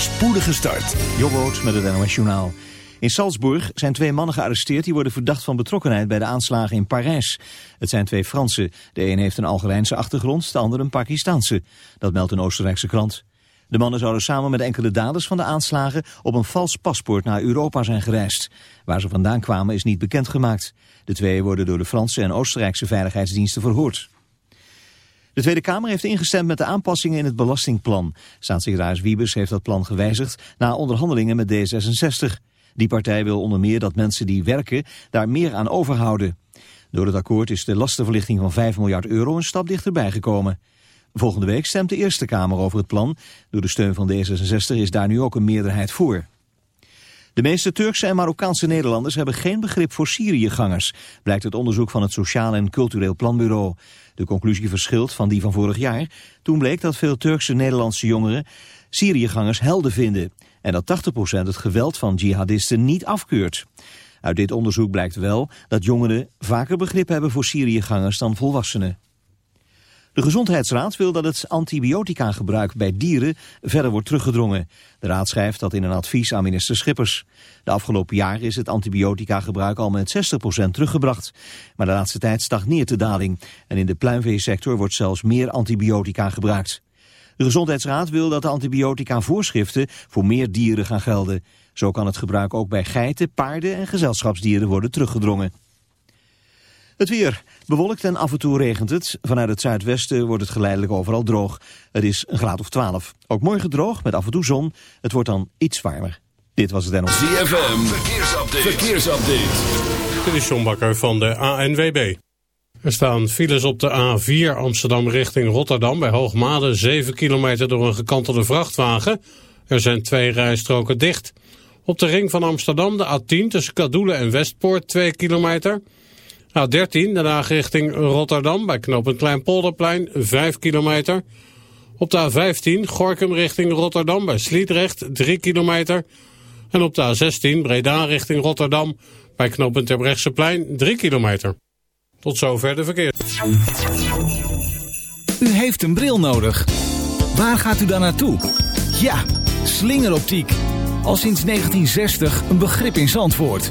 spoedige start. Jobboot met het NOS Journaal. In Salzburg zijn twee mannen gearresteerd die worden verdacht van betrokkenheid bij de aanslagen in Parijs. Het zijn twee Fransen. De een heeft een Algerijnse achtergrond, de ander een Pakistanse. Dat meldt een Oostenrijkse krant. De mannen zouden samen met enkele daders van de aanslagen op een vals paspoort naar Europa zijn gereisd. Waar ze vandaan kwamen is niet bekendgemaakt. De twee worden door de Franse en Oostenrijkse veiligheidsdiensten verhoord. De Tweede Kamer heeft ingestemd met de aanpassingen in het belastingplan. Staatssecretaris Wiebes heeft dat plan gewijzigd na onderhandelingen met D66. Die partij wil onder meer dat mensen die werken daar meer aan overhouden. Door het akkoord is de lastenverlichting van 5 miljard euro een stap dichterbij gekomen. Volgende week stemt de Eerste Kamer over het plan. Door de steun van D66 is daar nu ook een meerderheid voor. De meeste Turkse en Marokkaanse Nederlanders hebben geen begrip voor Syriëgangers, blijkt uit onderzoek van het Sociaal en Cultureel Planbureau. De conclusie verschilt van die van vorig jaar. Toen bleek dat veel Turkse Nederlandse jongeren Syriëgangers helden vinden en dat 80% het geweld van jihadisten niet afkeurt. Uit dit onderzoek blijkt wel dat jongeren vaker begrip hebben voor Syriëgangers dan volwassenen. De Gezondheidsraad wil dat het antibiotica-gebruik bij dieren verder wordt teruggedrongen. De raad schrijft dat in een advies aan minister Schippers. De afgelopen jaren is het antibiotica-gebruik al met 60% teruggebracht. Maar de laatste tijd stagneert de daling. En in de pluimveesector wordt zelfs meer antibiotica gebruikt. De Gezondheidsraad wil dat de antibiotica-voorschriften voor meer dieren gaan gelden. Zo kan het gebruik ook bij geiten, paarden en gezelschapsdieren worden teruggedrongen. Het weer. Bewolkt en af en toe regent het. Vanuit het zuidwesten wordt het geleidelijk overal droog. Het is een graad of 12. Ook morgen droog met af en toe zon. Het wordt dan iets warmer. Dit was het NOS. ZFM. Verkeersupdate. Verkeersupdate. Dit is John Bakker van de ANWB. Er staan files op de A4 Amsterdam richting Rotterdam bij Hoogmade 7 kilometer door een gekantelde vrachtwagen. Er zijn twee rijstroken dicht. Op de ring van Amsterdam de A10 tussen Kadoelen en Westpoort 2 kilometer. A13 daarna richting Rotterdam bij knooppunt Kleinpolderplein 5 kilometer. Op de A15 Gorkum richting Rotterdam bij Sliedrecht 3 kilometer. En op de A16 Breda richting Rotterdam bij knooppunt Terbrechtseplein 3 kilometer. Tot zover de verkeer. U heeft een bril nodig. Waar gaat u dan naartoe? Ja, slingeroptiek. Al sinds 1960 een begrip in Zandvoort.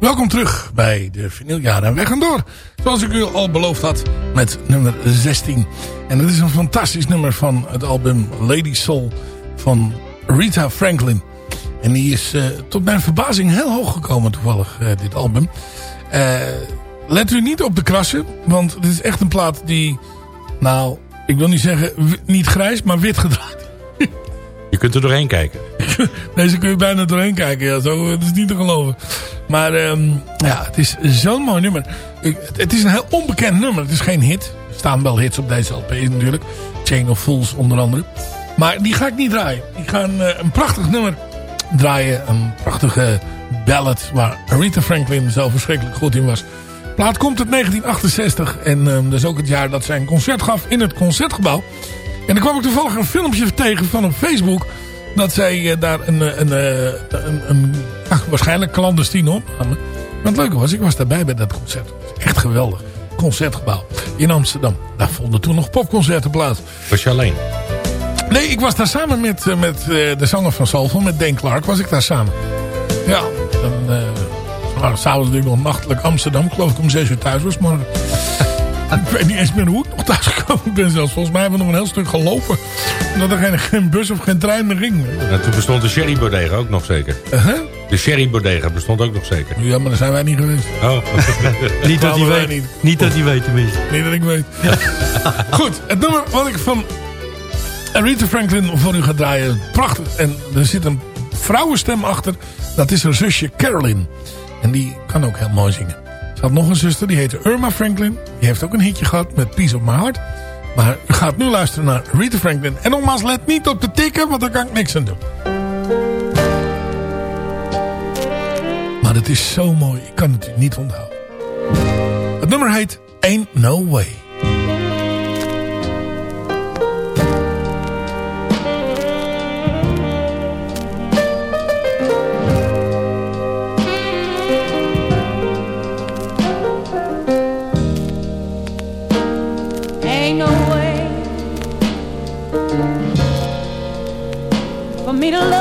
Welkom terug bij de vinyljaren. En wij gaan door, zoals ik u al beloofd had, met nummer 16. En dat is een fantastisch nummer van het album Lady Soul van Rita Franklin. En die is uh, tot mijn verbazing heel hoog gekomen toevallig, uh, dit album. Uh, let u niet op de krassen, want dit is echt een plaat die, nou, ik wil niet zeggen niet grijs, maar wit gedraaid. Kunt er doorheen kijken. Deze kun je bijna doorheen kijken, ja, zo, dat is niet te geloven. Maar um, ja, het is zo'n mooi nummer. Ik, het is een heel onbekend nummer, het is geen hit. Er staan wel hits op deze LP natuurlijk. Chain of Fools onder andere. Maar die ga ik niet draaien. Ik ga een, een prachtig nummer draaien. Een prachtige ballad waar Aretha Franklin zo verschrikkelijk goed in was. Plaat komt uit 1968 en uh, dat is ook het jaar dat zij een concert gaf in het Concertgebouw. En dan kwam ik toevallig een filmpje tegen van op Facebook... dat zij uh, daar een, een, een, een, een ach, waarschijnlijk clandestien op Maar het leuke was, ik was daarbij bij dat concert. Echt geweldig. Concertgebouw in Amsterdam. Daar vonden toen nog popconcerten plaats. Was je alleen? Nee, ik was daar samen met, met de zanger van Soulful, met Dane Clark, was ik daar samen. Ja, dan uh, s'avonds natuurlijk nog nachtelijk Amsterdam. geloof ik om zes uur thuis was, maar ik weet niet eens meer hoe ik nog thuis gekomen ben zelfs. Volgens mij hebben we nog een heel stuk gelopen. Omdat er geen, geen bus of geen trein meer ging. Ja, toen bestond de Sherry Bodega ook nog zeker. -huh. De Sherry Bodega bestond ook nog zeker. Ja, maar daar zijn wij niet geweest. Oh. niet dat hij weet. Niet. niet dat hij weet tenminste. Niet dat ik weet. Goed, het nummer wat ik van Aretha Franklin voor u ga draaien. Prachtig. En er zit een vrouwenstem achter. Dat is haar zusje Carolyn. En die kan ook heel mooi zingen. Ze had nog een zuster, die heette Irma Franklin. Die heeft ook een hitje gehad met Peace of My Heart. Maar u gaat nu luisteren naar Rita Franklin. En nogmaals, let niet op de tikken, want daar kan ik niks aan doen. Maar het is zo mooi, ik kan het niet onthouden. Het nummer heet Ain't No Way. Me to love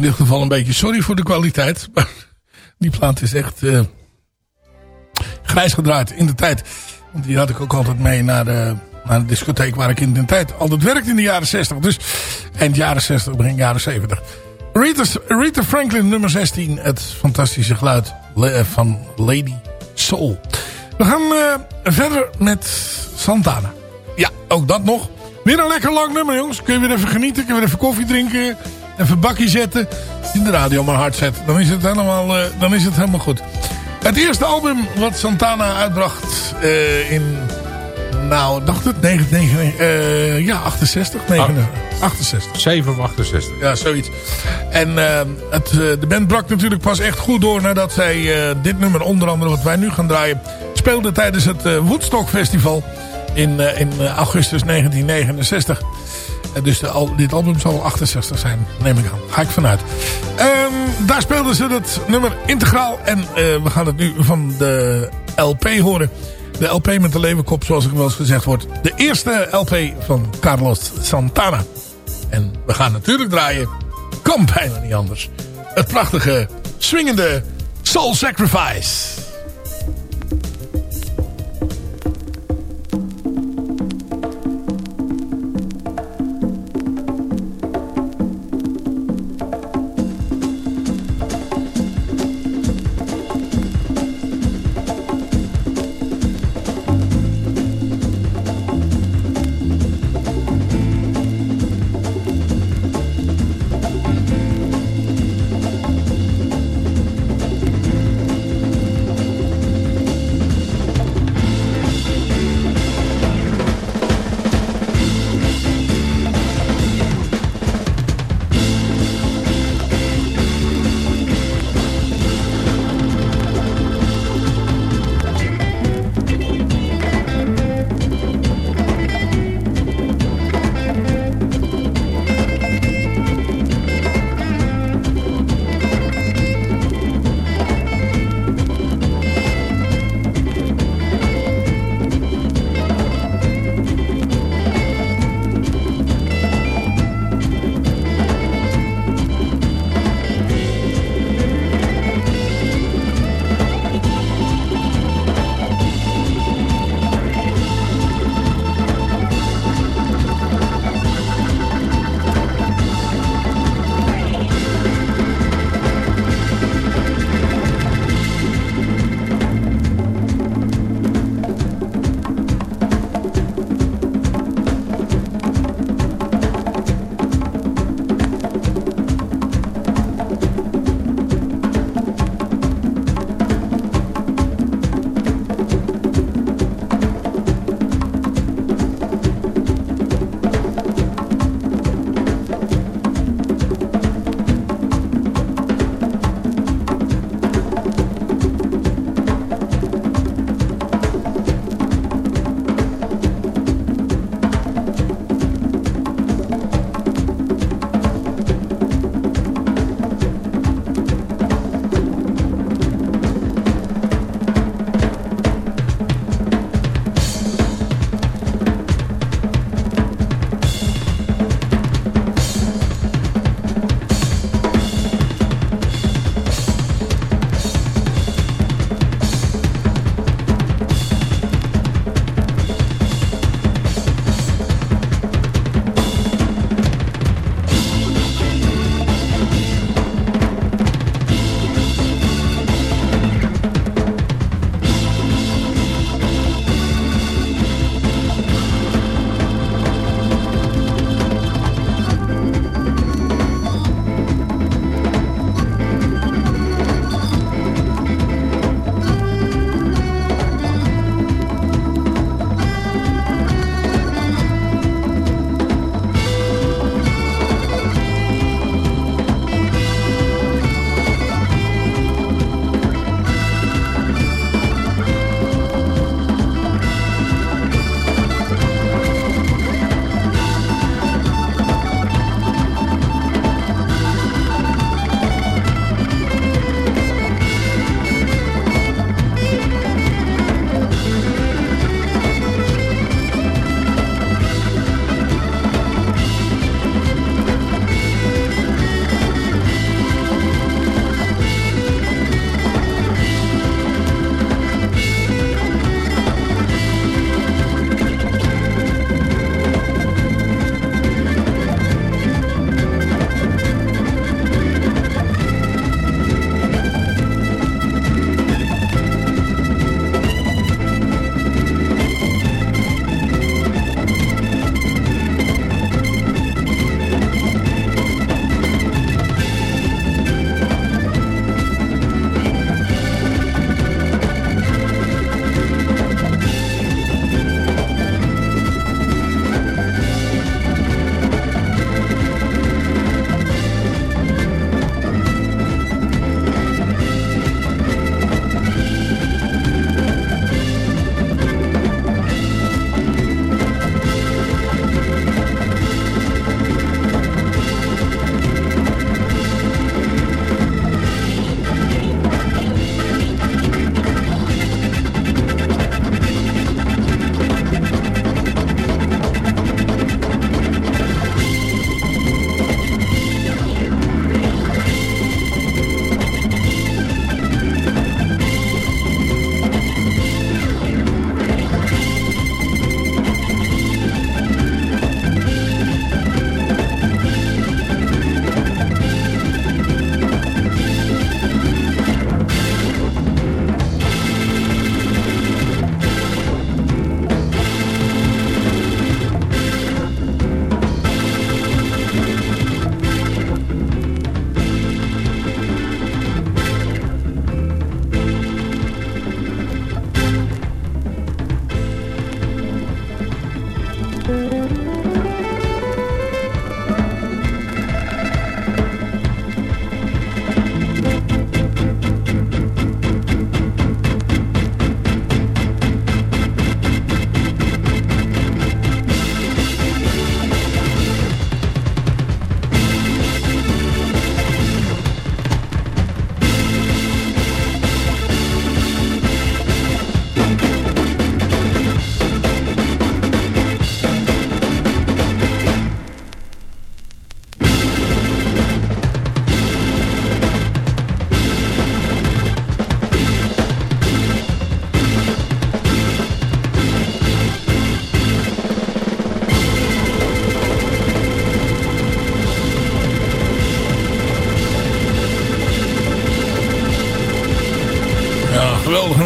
in dit geval een beetje sorry voor de kwaliteit. Maar die plaat is echt uh, grijs gedraaid in de tijd. Want die had ik ook altijd mee naar de, naar de discotheek waar ik in de tijd altijd werkte in de jaren 60. Dus eind jaren 60, begin jaren 70. Rita, Rita Franklin, nummer 16. Het fantastische geluid van Lady Soul. We gaan uh, verder met Santana. Ja, ook dat nog. Weer een lekker lang nummer, jongens. Kun je weer even genieten. Kun je weer even koffie drinken. Even een bakje zetten. In de radio maar hard zetten. Dan is het helemaal, uh, dan is het helemaal goed. Het eerste album wat Santana uitbracht uh, in... Nou, dacht het? 99, uh, ja, 68. 69, 68. 7 of 68. Ja, zoiets. En het, de band brak natuurlijk pas echt goed door... nadat zij dit nummer, onder andere wat wij nu gaan draaien... speelde tijdens het Woodstock Festival in, in augustus 1969. Uh, dus dit album zal 68 zijn, neem ik aan. Ga ik vanuit. Um, daar speelden ze het nummer integraal. En uh, we gaan het nu van de LP horen. De LP met de leeuwenkop, zoals ik wel eens gezegd wordt. De eerste LP van Carlos Santana. En we gaan natuurlijk draaien. Kan bijna niet anders. Het prachtige, swingende Soul Sacrifice.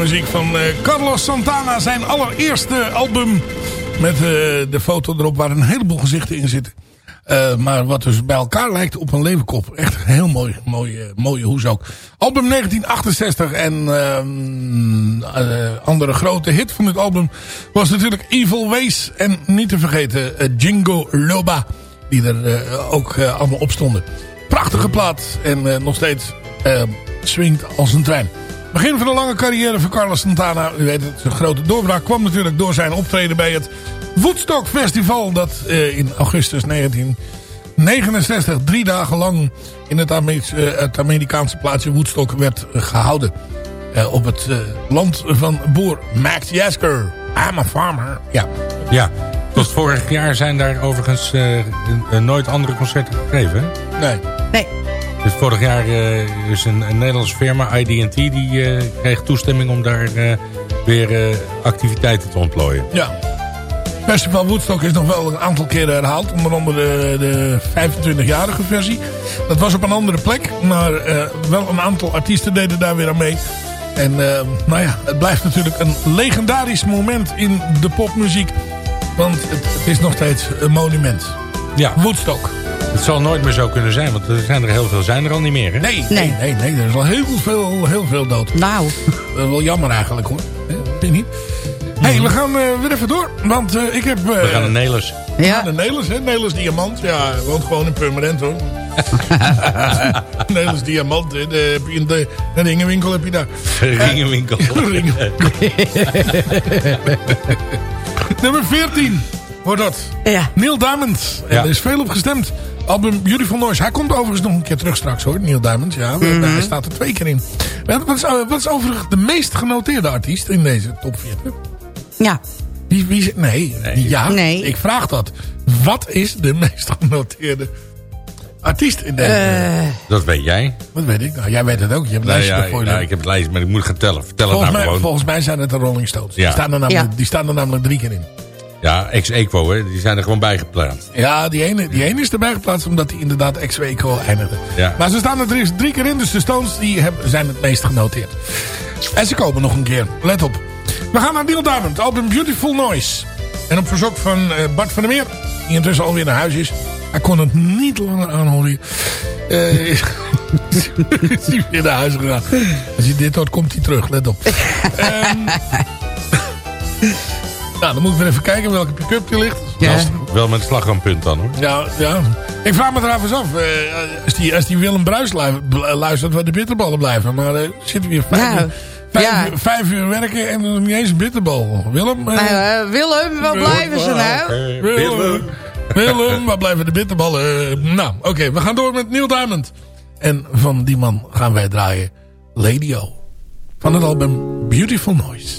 Muziek van eh, Carlos Santana. Zijn allereerste album. Met eh, de foto erop waar een heleboel gezichten in zitten. Eh, maar wat dus bij elkaar lijkt op een leeuwenkop. Echt heel mooi. Mooie, mooie hoes ook. Album 1968. En ehm, eh, andere grote hit van dit album was natuurlijk Evil Ways. En niet te vergeten Jingo Loba. Die er ook allemaal op stonden. Prachtige plaat. En nog steeds eh, swingt als een trein. Begin van een lange carrière van Carlos Santana. U weet het, zijn grote doorbraak kwam natuurlijk door zijn optreden bij het Woodstock Festival. Dat eh, in augustus 1969 drie dagen lang in het, Amer- eh, het Amerikaanse plaatsje Woodstock werd eh, gehouden. Eh, op het land van boer Max Jasker. I'm a farmer. Ja. Ja, tot vorig jaar zijn daar overigens nooit andere concerten gegeven. hè? Nee. Dus vorig jaar eh, is een, een Nederlandse firma, ID&T, die eh, kreeg toestemming om daar eh, weer activiteiten te ontplooien. Ja. Festival Woodstock is nog wel een aantal keren herhaald. Onder andere de, de 25-jarige versie. Dat was op een andere plek. Maar wel een aantal artiesten deden daar weer aan mee. En nou ja, het blijft natuurlijk een legendarisch moment in de popmuziek. Want het, het is nog steeds een monument. Ja, Woodstock. Het zal nooit meer zo kunnen zijn, want er zijn er heel veel zijn er al niet meer. Hè? Nee, nee, nee, nee. Er is al heel veel, heel veel dood. Nou. Eh, wel jammer eigenlijk hoor. Vind je niet? hey, we gaan eh, weer even door. Want eh, ik heb... eh, We gaan naar Nelis. Ja, Ja. de Nelis, hè? Nelis Diamant. Ja, hij woont gewoon in Permanent, hoor. Nelis Diamant, hè? De, heb je in de, de ringenwinkel heb je daar. Ringenwinkel. Ringenwinkel. Nummer 14 wordt dat. Ja. Neil Diamond. En Ja. er is veel op gestemd. Album Beautiful Noise. Hij komt overigens nog een keer terug straks, hoor. Neil Diamond, ja. Hij staat er twee keer in. Wat is, wat is overigens de meest genoteerde artiest in deze top 40? Ja. Wie, wie, nee, ja, Nee. ik vraag dat. Wat is de meest genoteerde artiest in deze? Eh, Dat weet jij. Wat weet ik? Nou, jij weet het ook. Je hebt Nee, lijstje ja, ervoor. ja, ik heb het lijst, maar ik moet gaan tellen. Vertel het nou mij, gewoon. volgens mij zijn het de Rolling Stones. Ja. Die, staan er namelijk, Ja. die staan er namelijk drie keer in. Ja, ex-equo, hè. Die zijn er gewoon bij geplaatst. Ja, die ene, die ene is erbij geplaatst omdat hij inderdaad ex-weco eindigde. Ja. Maar ze staan er drie, drie keer in, dus de Stones die hebben, zijn het meest genoteerd. En ze komen nog een keer. Let op. We gaan naar Neil Diamond, het album Beautiful Noise. En op verzoek van eh, Bart van der Meer, die intussen alweer naar huis is. Hij kon het niet langer aanhoren. Eh is hij weer naar huis gegaan. Als hij dit hoort, komt hij terug. Let op. Ehm, nou, dan moeten we weer even kijken welke pick-up die ligt. ja. Wel met slagroompunt dan, hoor. Ja, ja. Ik vraag me trouwens af. eh, als, die, als die Willem Bruis bl- luistert, waar de bitterballen blijven. Maar eh zitten we hier vijf, Ja, uur, vijf, ja. uur, vijf uur werken en nog niet eens een bitterbal. Willem? eh, Nou, eh, Willem, waar blijven ze nou? Willem, Willem, waar blijven de bitterballen? Eh, nou, oké, we gaan door met Neil Diamond. En van die man gaan wij draaien Lady O. Van het album Beautiful Noise.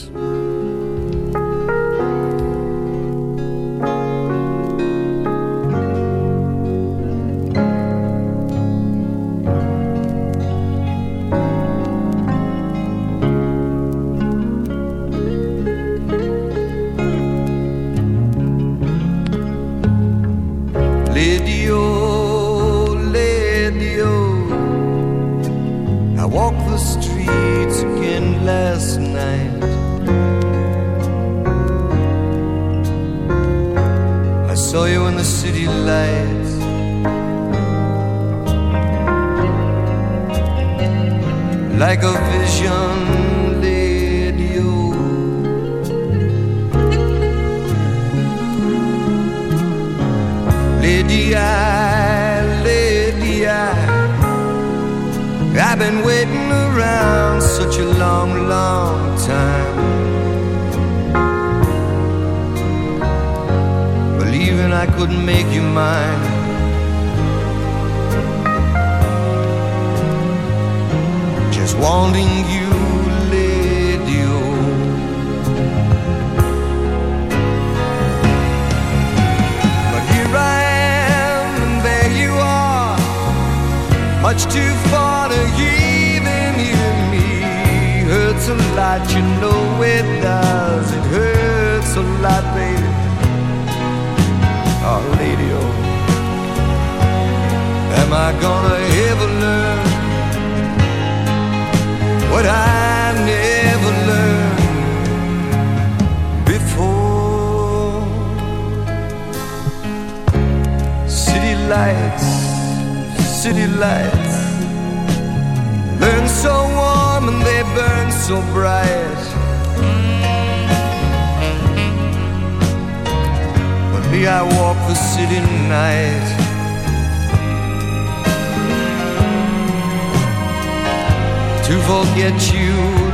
Believing I couldn't make you mine. Just wanting you, Lady But here I am, and there you are, much too far to even hear me. Hurts a lot, you know it does. It hurts a lot, am I gonna ever learn what I never learned before? City lights, city lights burn so warm and they burn so bright. But me, I walk the city night. To forget you,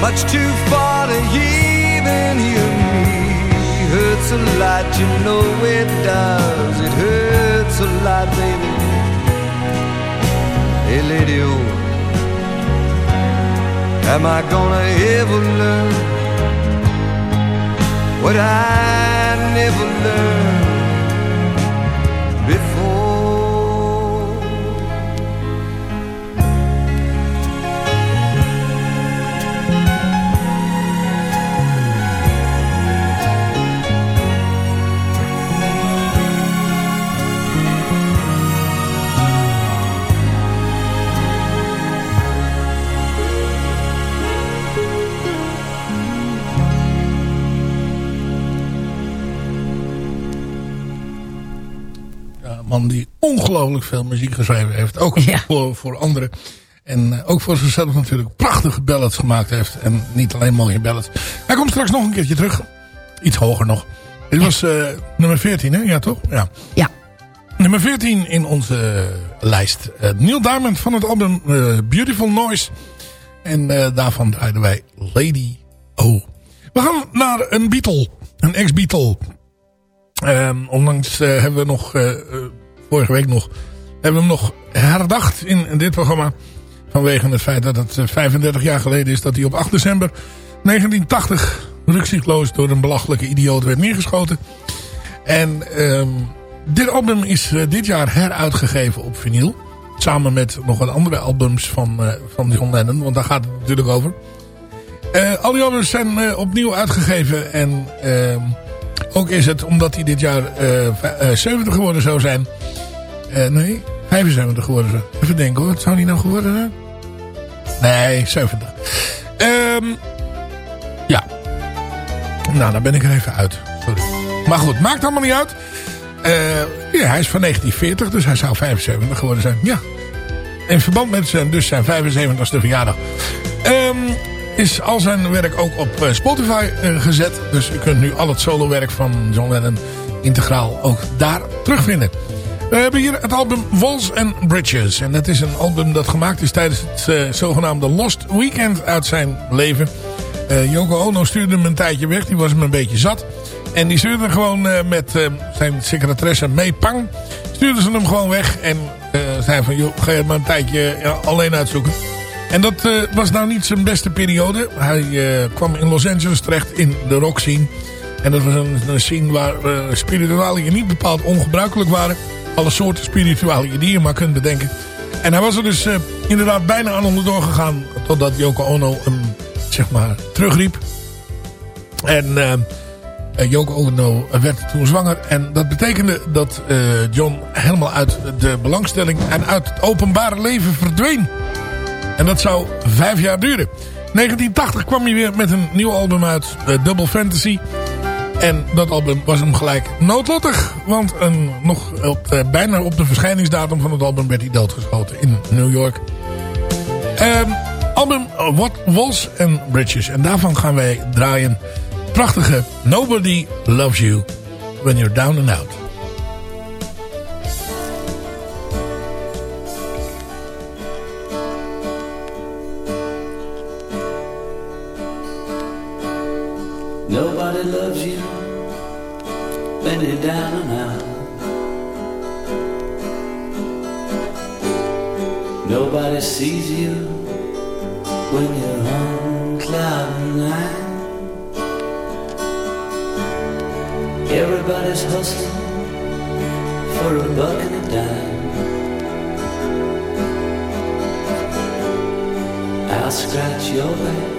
much too far to even hear me. Hurts a lot, you know it does. It hurts a lot, baby. Hey, lady, oh, am I gonna ever learn what I never learned before? Man die ongelooflijk veel muziek geschreven heeft. Ook voor, voor anderen. En eh, ook voor zichzelf natuurlijk prachtige ballads gemaakt heeft. En niet alleen mooie ballads. Hij komt straks nog een keertje terug. Iets hoger nog. Dit was eh, nummer 14, hè? Ja, toch? Ja. Ja. Nummer 14 in onze eh, lijst. Neil Diamond van het album Beautiful Noise. En daarvan draaiden wij Lady O. We gaan naar een Beatle. Een ex-Beatle. Ehm, onlangs hebben we nog, vorige week nog, hebben we hem nog herdacht in, dit programma. Vanwege het feit dat het eh, 35 jaar geleden is dat hij op 8 december 1980 rukzichtloos door een belachelijke idioot werd neergeschoten. En ehm, dit album is eh, dit jaar heruitgegeven op vinyl. Samen met nog wat andere albums van, eh, van John Lennon, want daar gaat het natuurlijk over. Eh, al die albums zijn eh, opnieuw uitgegeven en ehm, ook is het omdat hij dit jaar eh, v- eh, 70 geworden zou zijn. Eh, nee, 75 geworden zou. Even denken hoor, wat zou hij nou geworden zijn? Nee, 70. Ehm, ja. Nou, dan ben ik er even uit. Sorry. Maar goed, maakt allemaal niet uit. Eh, ja, hij is van 1940, dus hij zou 75 geworden zijn. Ja. In verband met zijn, dus zijn 75ste verjaardag. Ehm, is al zijn werk ook op eh, Spotify eh, gezet. Dus u kunt nu al het solowerk van John Lennon integraal ook daar terugvinden. We hebben hier het album Walls and Bridges. En dat is een album dat gemaakt is tijdens het eh, zogenaamde Lost Weekend uit zijn leven. Eh Yoko Ono stuurde hem een tijdje weg. Die was hem een beetje zat. En die stuurde gewoon met zijn secretaresse May Pang. Stuurde ze hem gewoon weg. En zei van, joh, ga je maar een tijdje alleen uitzoeken. En dat eh, was nou niet zijn beste periode. Hij eh, kwam in Los Angeles terecht in de rock scene. En dat was een, een scene waar uh, niet bepaald ongebruikelijk waren. Alle soorten spiritualiën die je maar kunt bedenken. En hij was er dus inderdaad bijna aan onderdoor gegaan. Totdat Yoko Ono hem, zeg maar, terugriep. En Yoko Ono werd toen zwanger. En dat betekende dat John helemaal uit de belangstelling en uit het openbare leven verdween. En dat zou vijf jaar duren. 1980 kwam hij weer met een nieuw album uit, uh, Double Fantasy. En dat album was hem gelijk noodlottig. Want een, nog op, bijna op de verschijningsdatum van het album werd hij doodgeschoten in New York. Um, album What Walls and Bridges. En daarvan gaan wij draaien. Prachtige Nobody Loves You When You're Down and Out. Nobody loves you when you're down and out. Nobody sees you when you're on cloud nine. Everybody's hustling for a buck and a dime. I'll scratch your back.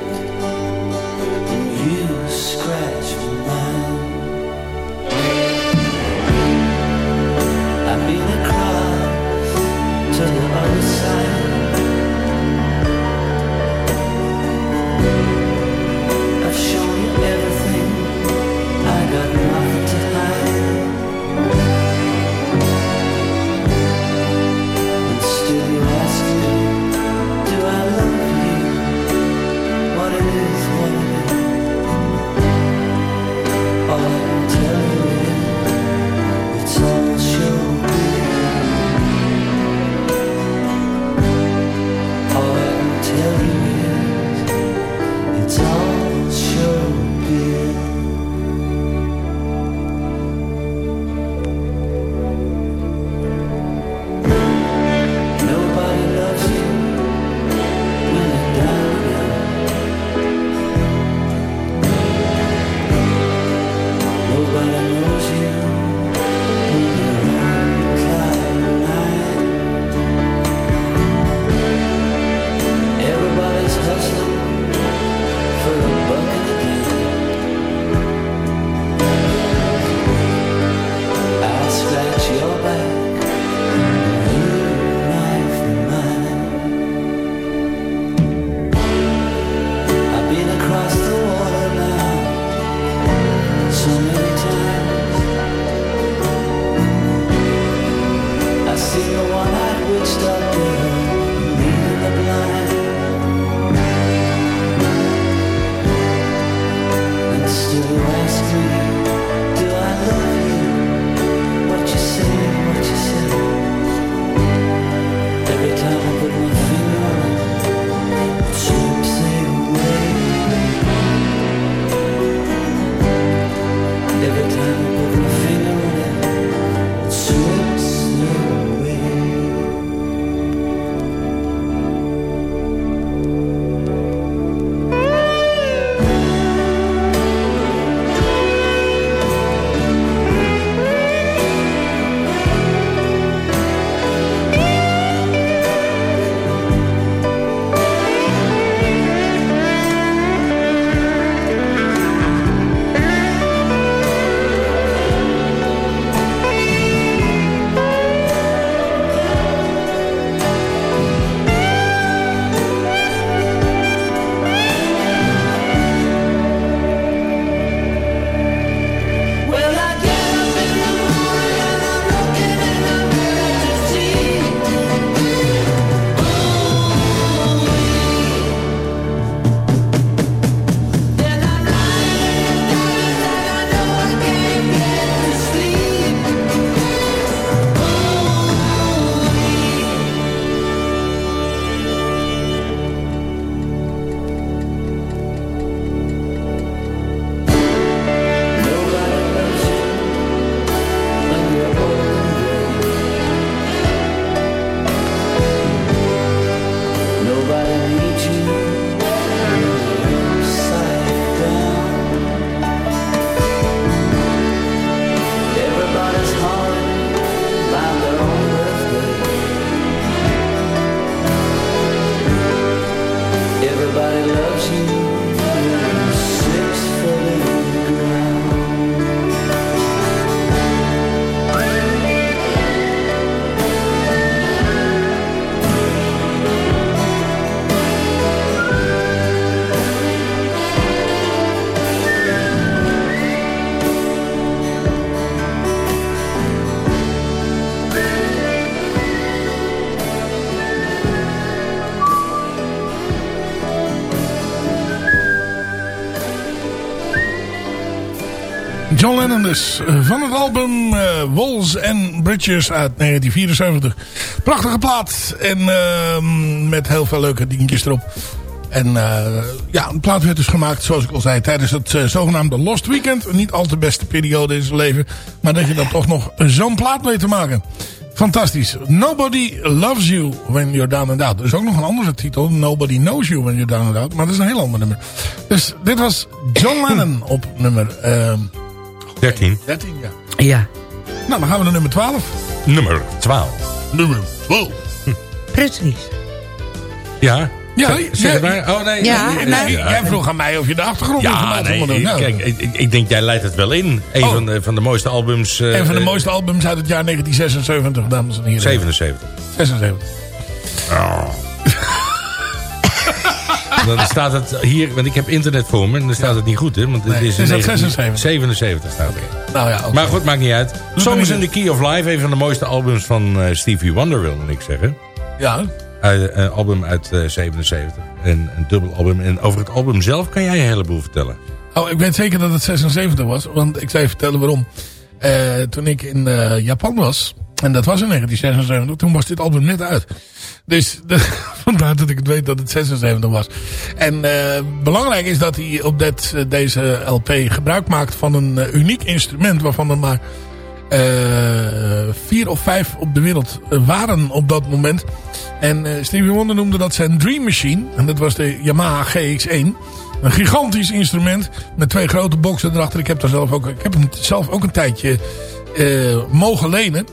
Van het album uh, Walls and Bridges uit 1974. Prachtige plaat. En ehm, met heel veel leuke dingetjes erop. En eh, ja, een plaat werd dus gemaakt, zoals ik al zei, tijdens het eh, zogenaamde Lost Weekend. Niet al te beste periode in zijn leven. Maar dat je dan toch nog zo'n plaat mee te maken. Fantastisch. Nobody loves you when you're down and out. Er is ook nog een andere titel. Nobody knows you when you're down and out. Maar dat is een heel ander nummer. Dus dit was John Lennon op nummer... Ehm, 13. 13, ja. Ja. Nou, dan gaan we naar nummer 12. Nummer 12. Nummer 12. Precies. Ja. Ja, Zeg- wij? Oh nee. Ja, nee, nee. nee, ja. Jij vroeg aan mij of je de Ja, achtergrondinformatie nee, doen. Nou, kijk, ik, ik denk jij leidt het wel in. Een Oh. van, de, van de mooiste albums. eh, een van de eh, mooiste albums uit het jaar 1976, dames en heren. 77. 76. Dan staat het hier, want ik heb internet voor me en dan staat het niet goed, hè? Want het Nee, is in dat 76? 77 staat er. Nou ja, oké. Maar goed, maakt niet uit. Songs niet in the Key of Life, een van de mooiste albums van eh, Stevie Wonder, wilde ik zeggen. Ja, een album uit eh, 77. En een dubbel album. En over het album zelf kan jij een heleboel vertellen. Oh, ik weet zeker dat het 76 was. Want ik zou je vertellen waarom. Eh, toen ik in eh, Japan was. En dat was in 1976. Toen was dit album net uit. Dus de, vandaar dat ik het weet dat het 76 was. En eh, belangrijk is dat hij op dit, eh, deze LP gebruik maakt van een eh, uniek instrument. Waarvan er maar eh, vier of vijf op de wereld waren op dat moment. En Stevie Wonder noemde dat zijn Dream Machine. En dat was de Yamaha GX1. Een gigantisch instrument met twee grote boxen erachter. Ik heb, daar zelf, ook, ik heb hem zelf ook een tijdje mogen lenen.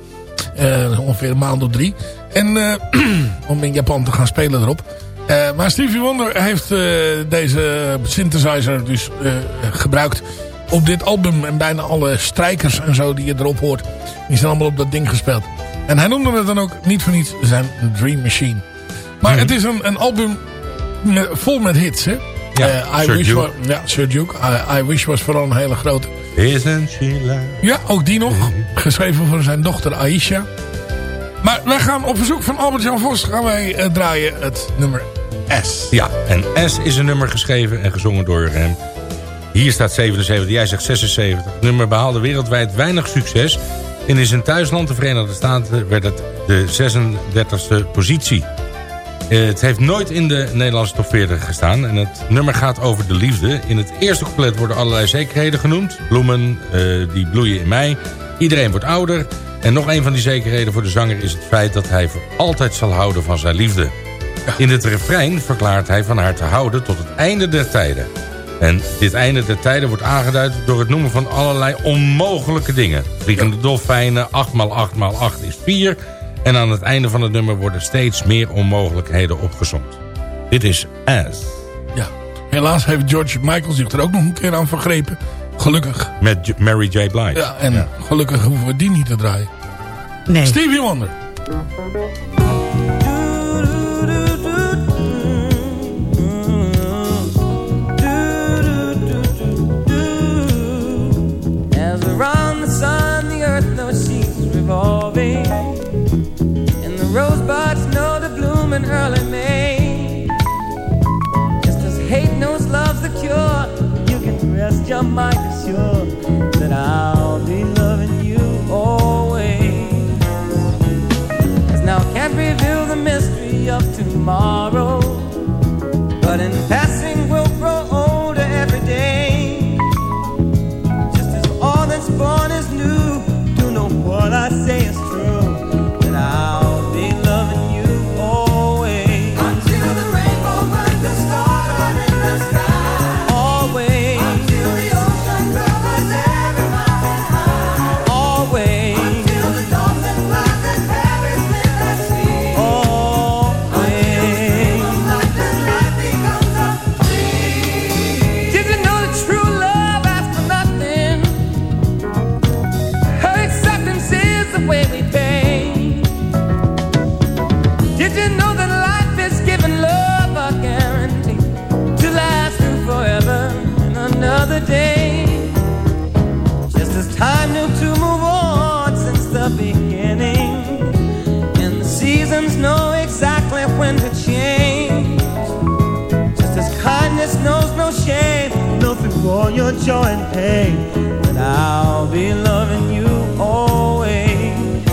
Eh, ongeveer een maand of drie. En eh, om in Japan te gaan spelen erop. Eh, maar Stevie Wonder heeft deze synthesizer dus gebruikt op dit album. En bijna alle strijkers en zo die je erop hoort. Die zijn allemaal op dat ding gespeeld. En hij noemde het dan ook niet voor niets zijn Dream Machine. Maar het is een, een album met- vol met hits, hè? Ja, Eh, I Sir Wish ja, Sir Duke. I, I Wish was vooral een hele grote. Isn't she like... Ja, ook die nog. Geschreven voor zijn dochter Aisha. Maar wij gaan op verzoek van Albert-Jan Vos gaan wij eh, draaien het nummer S. Ja, en S is een nummer geschreven en gezongen door hem. Hier staat 77, jij zegt 76. Het nummer behaalde wereldwijd weinig succes. En in zijn thuisland, de Verenigde Staten, werd het de 36e positie. Eh, Het heeft nooit in de Nederlandse top 40 gestaan. En het nummer gaat over de liefde. In het eerste couplet worden allerlei zekerheden genoemd. Bloemen, eh, die bloeien in mei. Iedereen wordt ouder. En nog een van die zekerheden voor de zanger is het feit... dat hij voor altijd zal houden van zijn liefde. In het refrein verklaart hij van haar te houden tot het einde der tijden. En dit einde der tijden wordt aangeduid door het noemen van allerlei onmogelijke dingen. Vliegende dolfijnen, 8x8x8 is 4. En aan het einde van het nummer worden steeds meer onmogelijkheden opgezomd. Dit is As. Ja. Helaas heeft George Michael zich er ook nog een keer aan vergrepen. Gelukkig. Met J- Mary J. Blige. Ja, en gelukkig hoeven we die niet te draaien. Nee. Stevie Wonder. As around the sun, the earth she's revolving. Just as hate knows love's the cure, you can rest your mind assured that I'll be loving you always. Now can't reveal the mystery of tomorrow, but in passing we'll grow older every day. Just as all that's born is new, do know what I say another day. Just as time knew to move on since the beginning. And the seasons know exactly when to change. Just as kindness knows no shame, nothing for your joy and pain. But I'll be loving you always.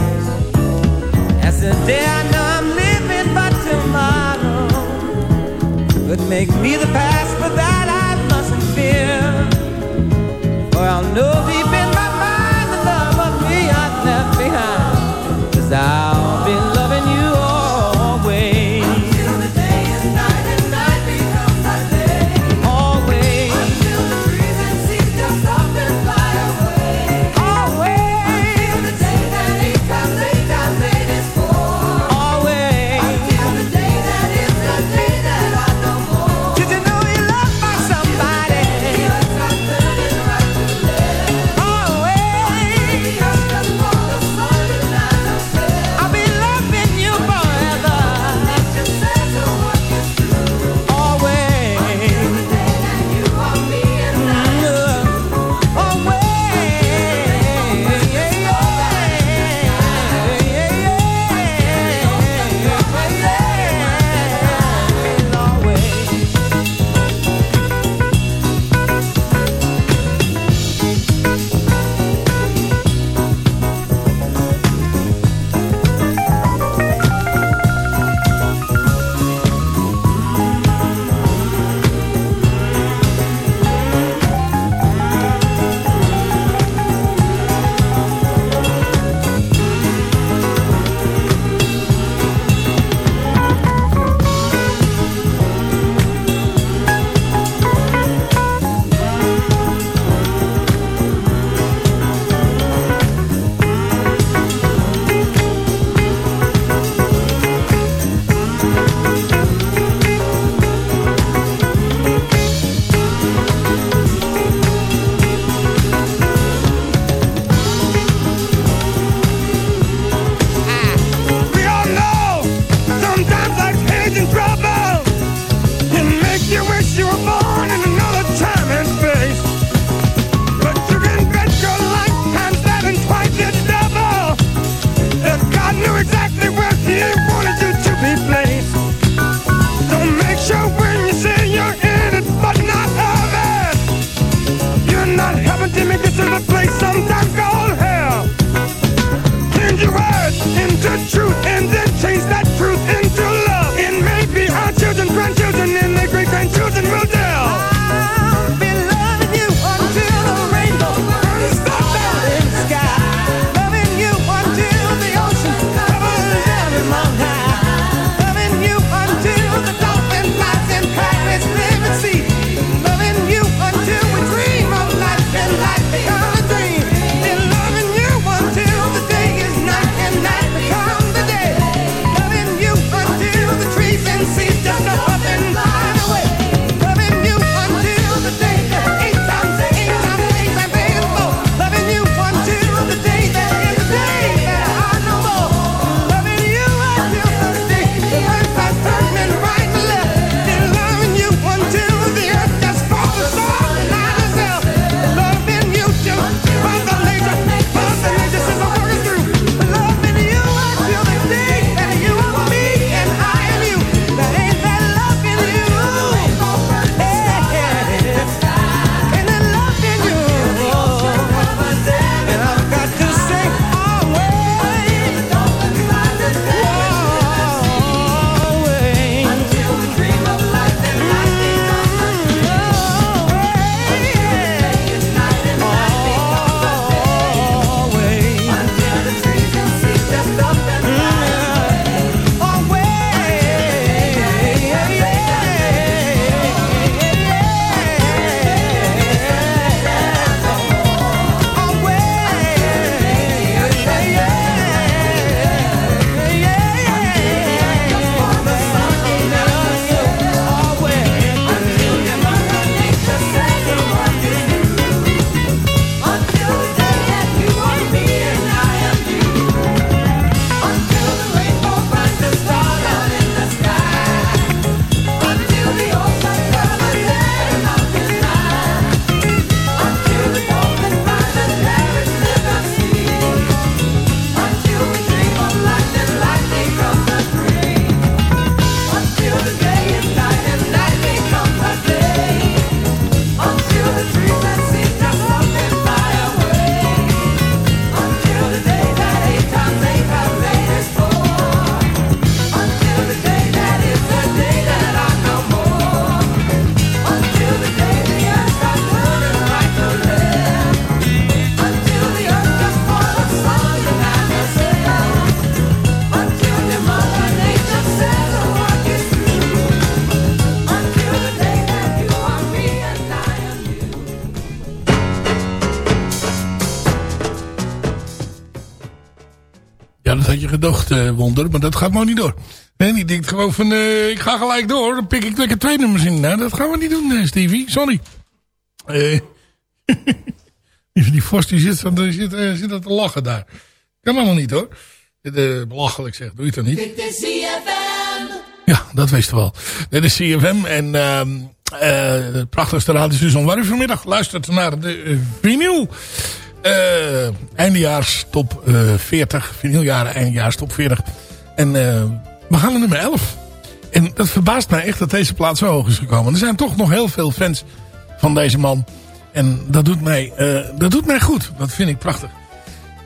As the day I know I'm living, but tomorrow could make me the past, for that. Well, I know deep in my mind the love of me I left behind. Cause I wonder. Maar dat gaat maar niet door. En die denkt gewoon van, eh, ik ga gelijk door. Dan pik ik lekker twee nummers in. Nou, dat gaan we niet doen, eh, Stevie. Sorry. Eh die Vos die zit, die zit, zit te lachen daar. Kan allemaal niet hoor. Belachelijk zeg, doe je het dan niet? Dit is ZFM. Ja, dat wist je wel. Dit is CFM en ehm eh het prachtigste radiostation waar u vanmiddag luistert naar de vinyl. Eh eindejaars top eh 40. Vinyljaren eindejaars top 40. En eh, we gaan naar nummer 11. En dat verbaast mij echt dat deze plaat zo hoog is gekomen. Er zijn toch nog heel veel fans van deze man. En dat doet mij, dat doet mij goed. Dat vind ik prachtig.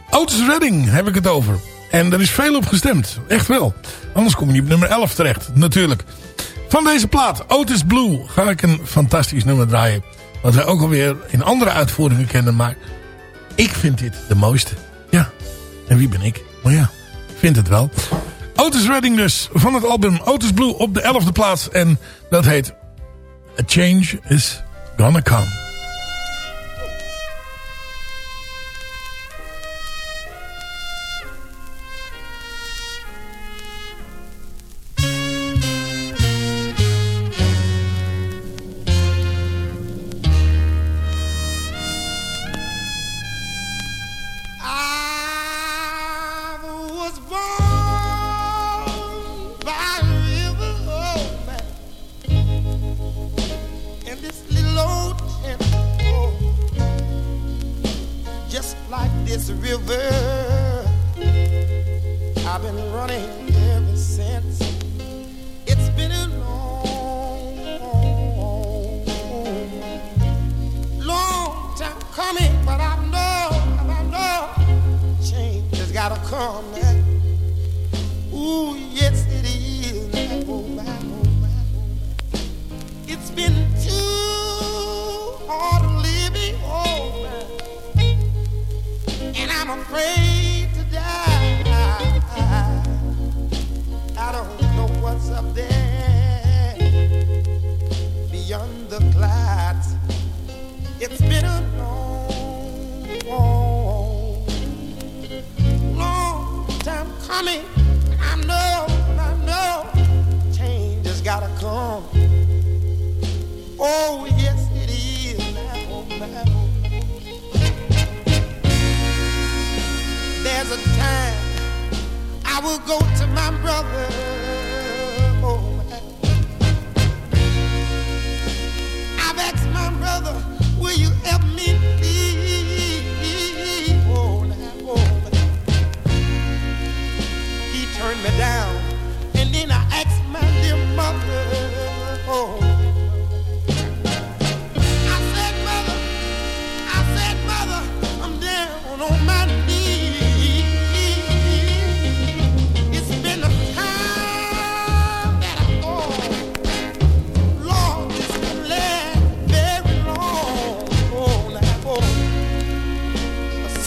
Otis Redding heb ik het over. En er is veel op gestemd. Echt wel. Anders kom je niet op nummer 11 terecht. Natuurlijk. Van deze plaat, Otis Blue, ga ik een fantastisch nummer draaien. Wat wij ook alweer in andere uitvoeringen kennen. Maar ik vind dit de mooiste. Ja. En wie ben ik? Maar ja, ik vind het wel. Otis Redding dus. Van het album Otis Blue op de 11e plaats. En dat heet A Change is Gonna Come.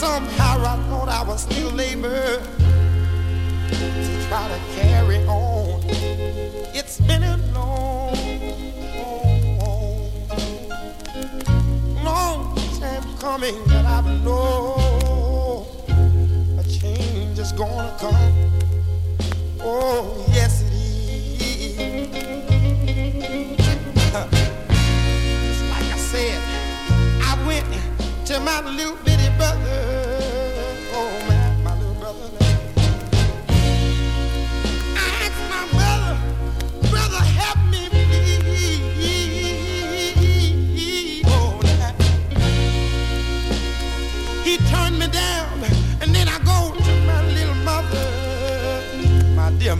Somehow I thought I was still able to try to carry on. It's been a long, long time coming, but I know a change is gonna come. Oh, yes, it is. Just like I said, I went to my little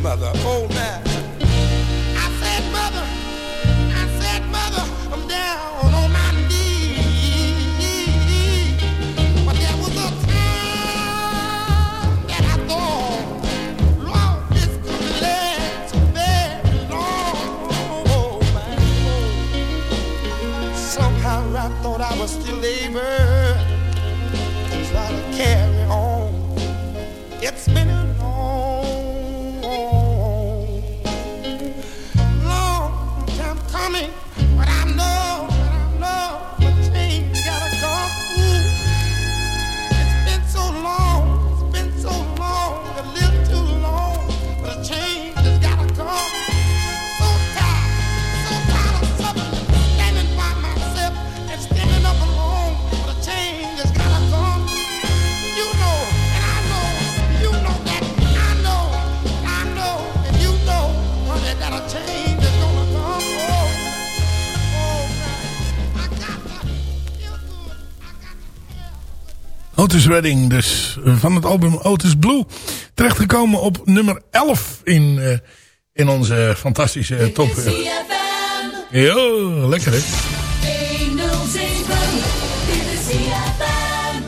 mother. Oh, man. I said, mother, I said, mother, I'm down on my knees. But there was a time that I thought, Lord, this could last very long. Oh, my. Somehow I thought I was still able to try to carry on. It's been a Otis Redding dus van het album Otis Blue. Terechtgekomen op nummer 11 in, uh, in onze fantastische top. Ja, lekker hè.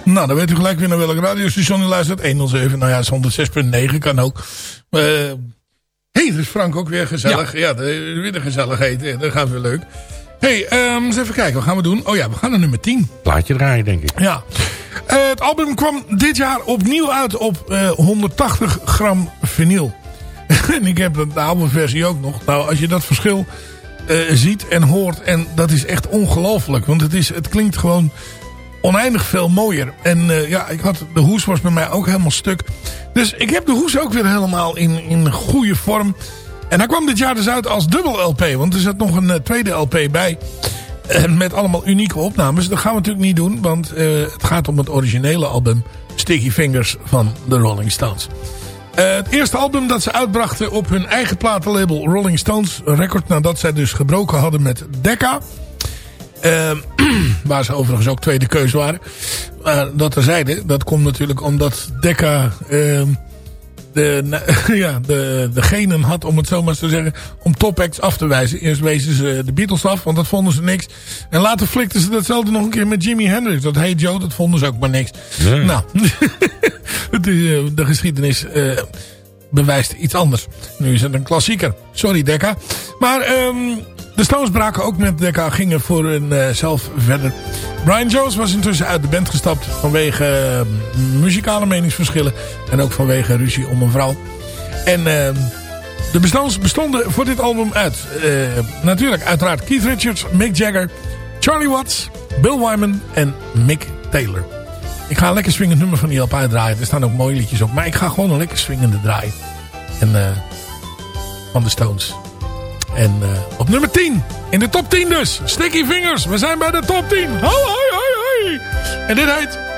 Nou, dan weet u gelijk weer naar welk radiostation u luistert. 107, nou ja, is 106.9, kan ook. Hé, uh, hey, dus Frank ook weer gezellig. Ja, ja de, weer de gezelligheid. Dat gaat weer leuk. Hé, hey, um, eens even kijken, wat gaan we doen? Oh ja, we gaan naar nummer 10. Plaatje draaien, denk ik. Ja. Uh, het album kwam dit jaar opnieuw uit op uh, 180 gram vinyl. en ik heb de albumversie ook nog. Nou, als je dat verschil uh, ziet en hoort, en dat is echt ongelooflijk. Want het, is, het klinkt gewoon oneindig veel mooier. En ja, ik had, de hoes was bij mij ook helemaal stuk. Dus ik heb de hoes ook weer helemaal in, in goede vorm. En hij kwam dit jaar dus uit als dubbel LP. Want er zat nog een uh, tweede LP bij. Uh, met allemaal unieke opnames. Dat gaan we natuurlijk niet doen. Want het gaat om het originele album Sticky Fingers van de Rolling Stones. het eerste album dat ze uitbrachten op hun eigen platenlabel Rolling Stones Record. Nadat zij dus gebroken hadden met Decca. Waar ze overigens ook tweede keuze waren. Dat terzijde, dat komt natuurlijk omdat Decca uh, de, ja, de, de genen had, om het zo maar te zeggen, om top acts af te wijzen. Eerst wezen ze de Beatles af, want dat vonden ze niks. En later flikten ze datzelfde nog een keer met Jimi Hendrix. Dat Hey Joe, dat vonden ze ook maar niks. Nee. Nou, de geschiedenis uh, bewijst iets anders. Nu is het een klassieker. Sorry Decca. Maar... Um, de Stones braken ook met Decca, gingen voor hun uh, zelf verder. Brian Jones was intussen uit de band gestapt vanwege uh, muzikale meningsverschillen. En ook vanwege ruzie om een vrouw. En uh, de Stones bestonden voor dit album uit. natuurlijk uiteraard Keith Richards, Mick Jagger, Charlie Watts, Bill Wyman en Mick Taylor. Ik ga een lekker swingend nummer van die LP draaien. Er staan ook mooie liedjes op. Maar ik ga gewoon een lekker swingende draaien. En van de Stones. En uh, op nummer 10. In de top 10 dus. Sticky Fingers. We zijn bij de top 10. Hoi, hoi, hoi, hoi. En dit heet...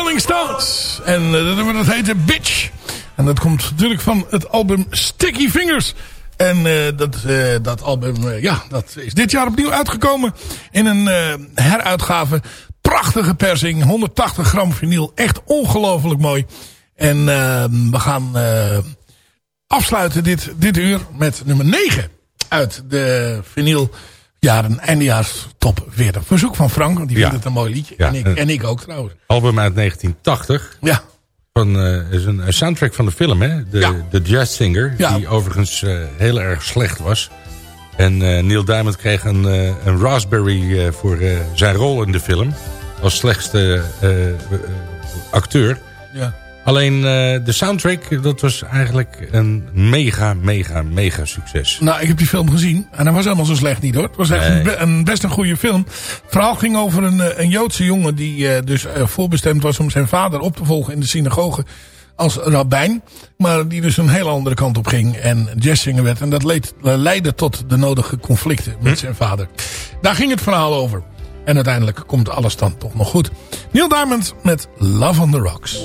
Rolling Stones. En dat nummer dat heette Bitch. En dat komt natuurlijk van het album Sticky Fingers. En uh, dat, uh, dat album ja, dat is dit jaar opnieuw uitgekomen in een heruitgave. Prachtige persing, 180 gram vinyl. Echt ongelooflijk mooi. En we gaan afsluiten dit, dit uur met nummer 9 uit de vinyl jaren eindejaars top 40. Verzoek van Frank, want die vindt het een mooi liedje. En, ik, en ik ook trouwens. Album uit 1980. Ja. Van, uh, is een, soundtrack van de film, hè? De, ja. de Jazz Singer, die overigens uh, heel erg slecht was. En uh, Neil Diamond kreeg een, een Raspberry voor zijn rol in de film. Als slechtste acteur. Ja. Alleen uh, de soundtrack, dat was eigenlijk een mega, mega, mega succes. Nou, ik heb die film gezien. En dat was helemaal zo slecht niet hoor. Het was echt een, een, best een goede film. Het verhaal ging over een, eh, een Joodse jongen die uh, dus uh, voorbestemd was om zijn vader op te volgen in de synagoge als rabbijn. Maar die dus een hele andere kant op ging en jazzzinger werd. En dat leed, leidde tot de nodige conflicten met hm? zijn vader. Daar ging het verhaal over. En uiteindelijk komt alles dan toch nog goed. Neil Diamond met Love on the Rocks.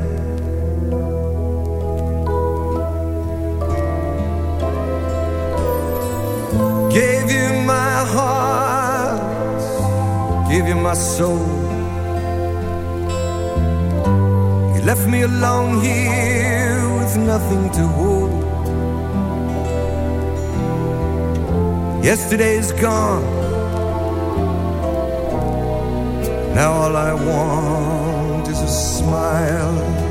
My heart, gave you my soul. You left me alone here with nothing to hold. Yesterday's gone. Now all I want is a smile.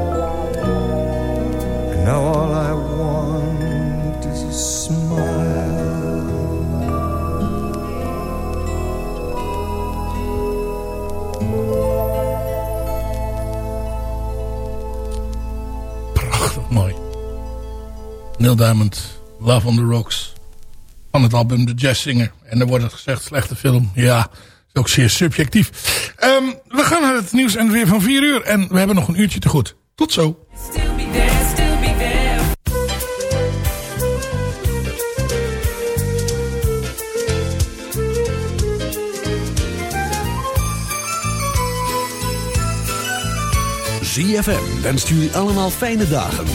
Neil Diamond, Love on the Rocks. Van het album The Jazz Singer. En dan wordt het gezegd, slechte film. Ja, ook zeer subjectief. Ehm, we gaan naar het nieuws en weer van 4 uur. En we hebben nog een uurtje te goed. Tot zo. ZFM wenst jullie allemaal fijne dagen.